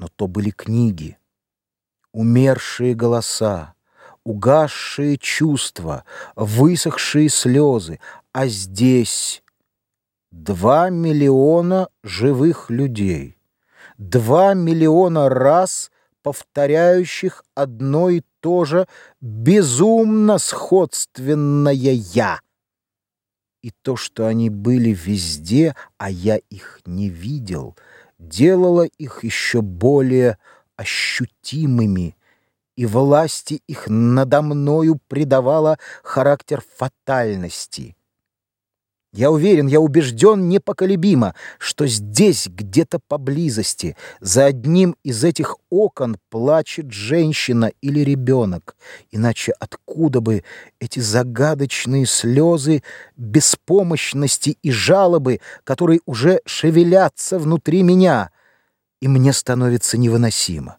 Но то были книги, умершие голоса, угасшие чувства, высохшие слезы, а здесь два миллиона живых людей, два миллиона раз повторяющих одно и то же безумно сходственное «я». И то, что они были везде, а я их не видел, делало их еще более ощутимыми, и власти их надо мною придавала характер фатальности. Я уверен, я убежден непоколебимо, что здесь, где-то поблизости, за одним из этих окон плачет женщина или ребенок. Иначе откуда бы эти загадочные слезы беспомощности и жалобы, которые уже шевелятся внутри меня, и мне становится невыносимо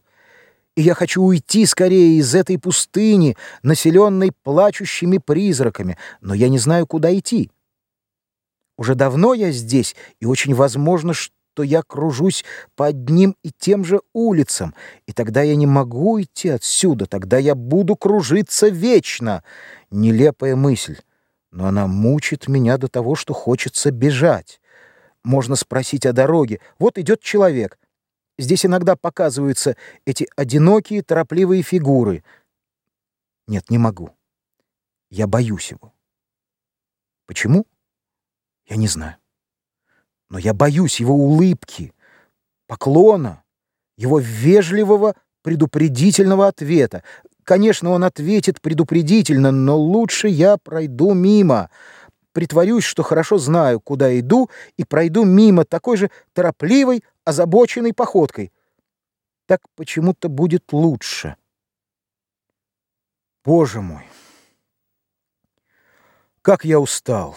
и я хочу уйти скорее из этой пустыни, населенной плачущими призраками, но я не знаю, куда идти. Уже давно я здесь, и очень возможно, что я кружусь по одним и тем же улицам, и тогда я не могу идти отсюда, тогда я буду кружиться вечно. Нелепая мысль, но она мучит меня до того, что хочется бежать. Можно спросить о дороге. Вот идет человек. Здесь иногда показываются эти одинокие, торопливые фигуры. Нет, не могу. Я боюсь его. Почему? Я не знаю. Но я боюсь его улыбки, поклона, его вежливого, предупредительного ответа. Конечно, он ответит предупредительно, но лучше я пройду мимо. Притворюсь, что хорошо знаю, куда иду, и пройду мимо такой же торопливой, озабоченной походкой. Так почему-то будет лучше. Боже мой! Как я устал!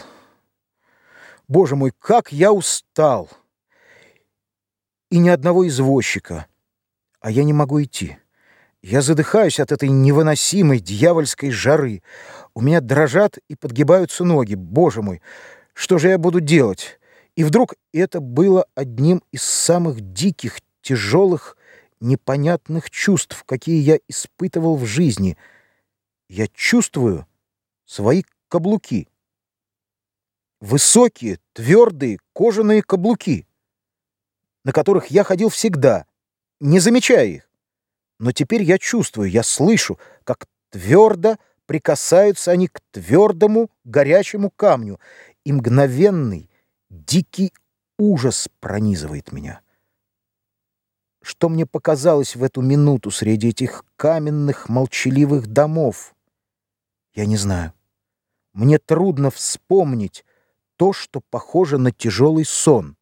Боже мой, как я устал! И ни одного извозчика, а я не могу идти. Я задыхаюсь от этой невыносимой дьявольской жары. У меня дрожат и подгибаются ноги. Боже мой, что же я буду делать? И вдруг это было одним из самых диких, тяжелых, непонятных чувств, какие я испытывал в жизни. Я чувствую свои каблуки. Высокие, твердые, кожаные каблуки, на которых я ходил всегда, не замечая их. Но теперь я чувствую, я слышу, как твердо прикасаются они к твердому, горячему камню, и мгновенный, Дикий ужас пронизывает меня. Что мне показалось в эту минуту среди этих каменных молчаливых домов? Я не знаю. Мне трудно вспомнить то, что похоже на тяжелый сон.